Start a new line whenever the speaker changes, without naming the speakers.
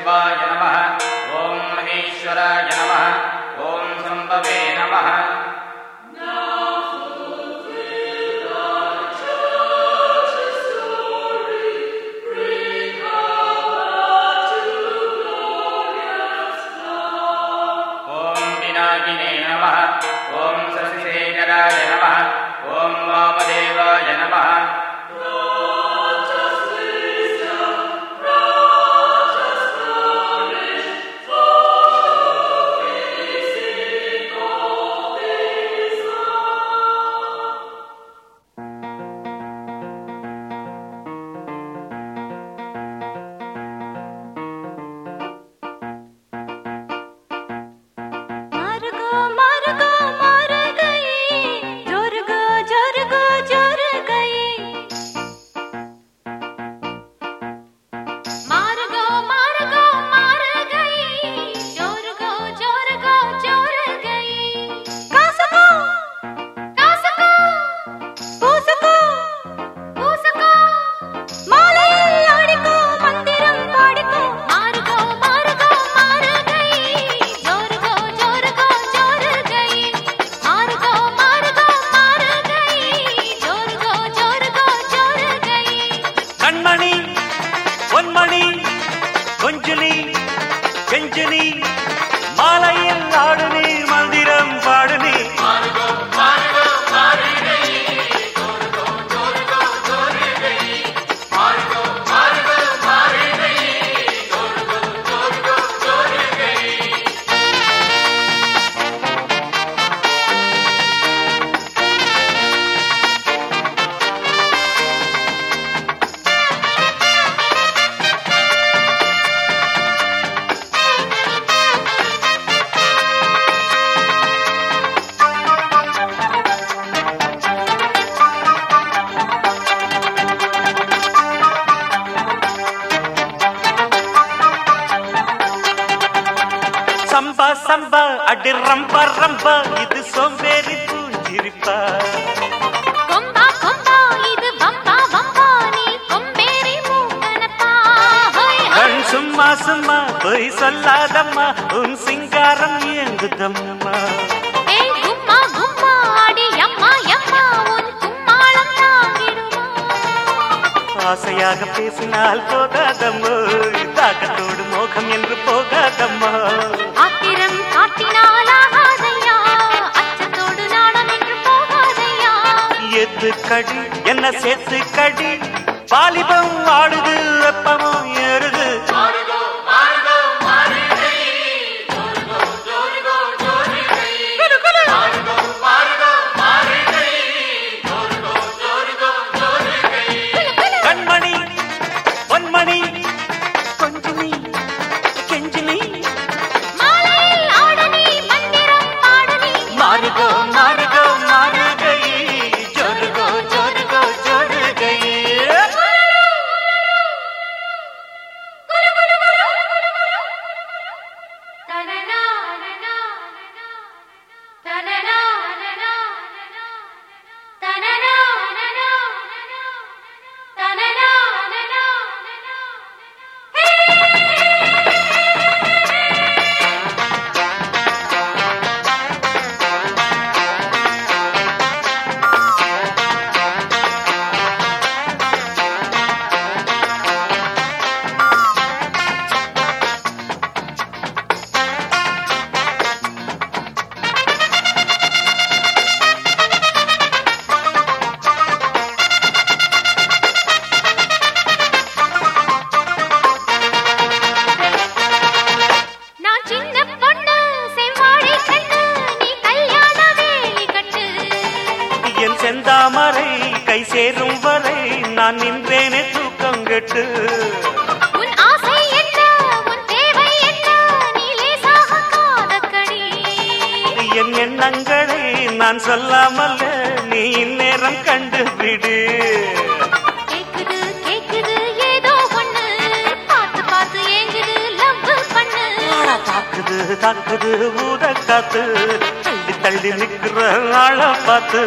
शिवाय नमः। ॐ महेश्वराय नमः। ॐ सम्भवे नमः।
ॐ विनायिने नमः। ॐ அடி ரம்ப ரம்ப இது சோம்பேறி தூஞ்சிருப்பா சும்மா சும்மா பொய் சொல்லாதம்மா உன் சிங்காரம்
ஏங்குதம்மா
ஆசையாக பேசினால் போகாதம்மோ. தாக்கத்தோடு மோகம் என்று போகாதம்மா.
ஆத்திரம் காட்டினால்
எது கடி? என்ன சேர்த்து கடி? வாலிபம் ஆடுது வெப்பமும் ஏறு செந்தாமரை கை சேரும் வரை நான் நின்றேனே தூக்கம் கெட்டு. என் எண்ணங்களை நான் சொல்லாமல் நீ இந்நேரம் கண்டுபிடு. தாக்குது தாக்குது ஊத காத்து நிக்கிற ஆளை பார்த்து